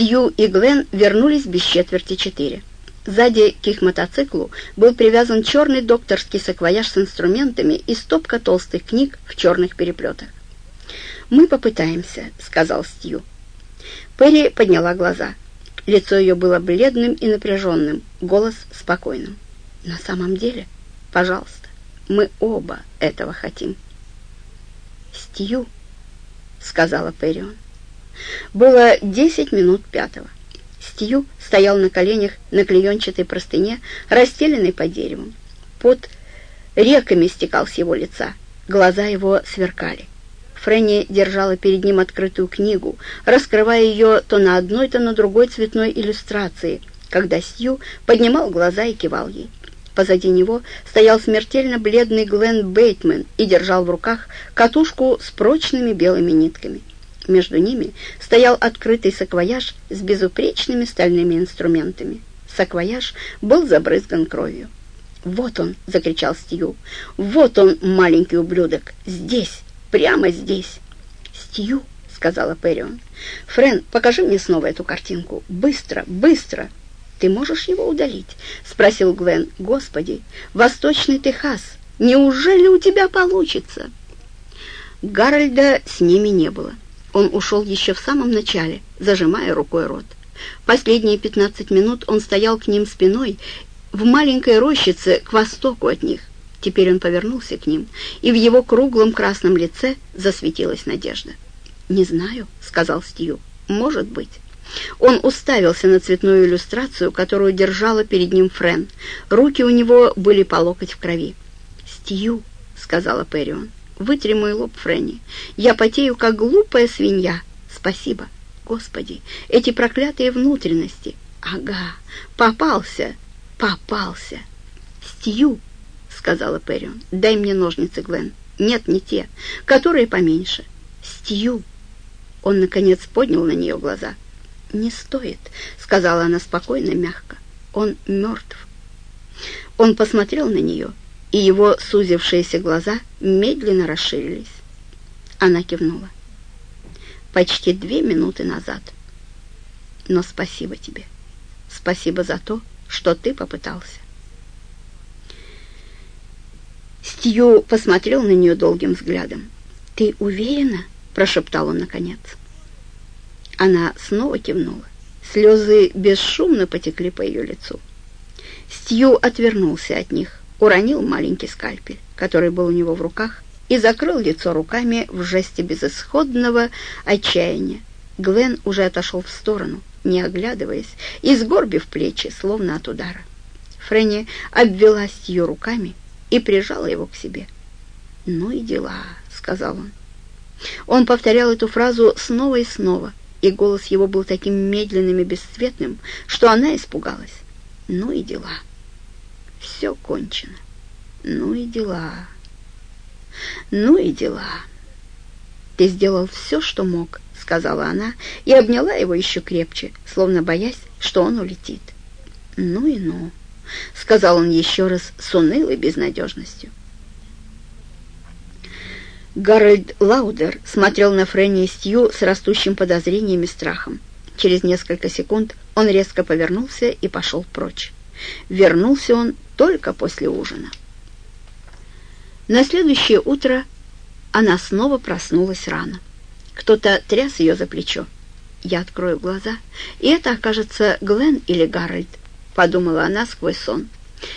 Стью и Глен вернулись без четверти четыре. Сзади к их мотоциклу был привязан черный докторский саквояж с инструментами и стопка толстых книг в черных переплетах. «Мы попытаемся», — сказал Стью. Перри подняла глаза. Лицо ее было бледным и напряженным, голос спокойным. «На самом деле, пожалуйста, мы оба этого хотим». «Стью», — сказала Перрион. Было десять минут пятого. Стью стоял на коленях на клеенчатой простыне, расстеленной по дереву. Под реками стекал с его лица, глаза его сверкали. Фрэнни держала перед ним открытую книгу, раскрывая ее то на одной, то на другой цветной иллюстрации, когда Стью поднимал глаза и кивал ей. Позади него стоял смертельно бледный Глен Бейтман и держал в руках катушку с прочными белыми нитками. Между ними стоял открытый саквояж с безупречными стальными инструментами. Саквояж был забрызган кровью. «Вот он!» — закричал Стью. «Вот он, маленький ублюдок! Здесь! Прямо здесь!» «Стью!» — сказала Перрион. «Френ, покажи мне снова эту картинку! Быстро! Быстро!» «Ты можешь его удалить?» — спросил Глен. «Господи! Восточный Техас! Неужели у тебя получится?» Гарольда с ними не было. Он ушел еще в самом начале, зажимая рукой рот. Последние пятнадцать минут он стоял к ним спиной в маленькой рощице к востоку от них. Теперь он повернулся к ним, и в его круглом красном лице засветилась надежда. «Не знаю», — сказал Стью. «Может быть». Он уставился на цветную иллюстрацию, которую держала перед ним Френ. Руки у него были по локоть в крови. «Стью», — сказала Перрион. Вытри мой лоб, Фрэнни. Я потею, как глупая свинья. Спасибо. Господи, эти проклятые внутренности. Ага, попался, попался. Стью, сказала Перрион. Дай мне ножницы, Глен. Нет, не те, которые поменьше. Стью. Он, наконец, поднял на нее глаза. «Не стоит», — сказала она спокойно, мягко. «Он мертв». Он посмотрел на нее и его сузившиеся глаза медленно расширились. Она кивнула. «Почти две минуты назад. Но спасибо тебе. Спасибо за то, что ты попытался». Стью посмотрел на нее долгим взглядом. «Ты уверена?» — прошептал он наконец. Она снова кивнула. Слезы бесшумно потекли по ее лицу. Стью отвернулся от них уронил маленький скальпель, который был у него в руках, и закрыл лицо руками в жесте безысходного отчаяния. Глен уже отошел в сторону, не оглядываясь, и сгорбив плечи, словно от удара. Фрэнни обвелась ее руками и прижала его к себе. «Ну и дела», — сказал он. Он повторял эту фразу снова и снова, и голос его был таким медленным и бесцветным, что она испугалась. «Ну и дела». Все кончено. Ну и дела. Ну и дела. Ты сделал все, что мог, сказала она и обняла его еще крепче, словно боясь, что он улетит. Ну и ну, сказал он еще раз с унылой безнадежностью. Гарольд Лаудер смотрел на Фрэнни и Стью с растущим подозрением и страхом. Через несколько секунд он резко повернулся и пошел прочь. Вернулся он только после ужина. На следующее утро она снова проснулась рано. Кто-то тряс ее за плечо. «Я открою глаза, и это окажется Глен или Гарольд», — подумала она сквозь сон.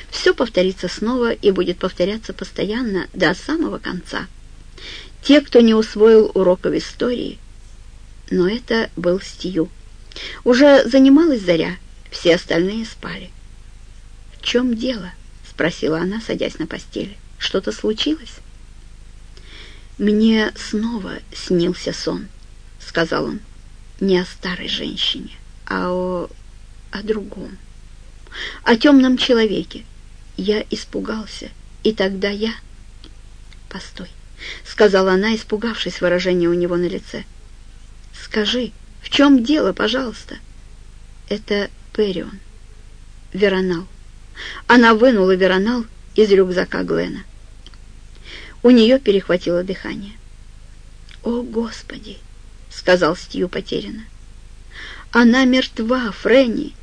«Все повторится снова и будет повторяться постоянно до самого конца. Те, кто не усвоил уроков истории...» Но это был Стью. Уже занималась заря, все остальные спали. «В чем дело?» — спросила она, садясь на постели. «Что-то случилось?» «Мне снова снился сон», — сказал он. «Не о старой женщине, а о... о другом. О темном человеке. Я испугался, и тогда я...» «Постой», — сказала она, испугавшись выражения у него на лице. «Скажи, в чем дело, пожалуйста?» «Это Перион, Веронал. Она вынула веронал из рюкзака Глена. У нее перехватило дыхание. «О, Господи!» — сказал Стью потерянно. Она мертва, Фрэнни.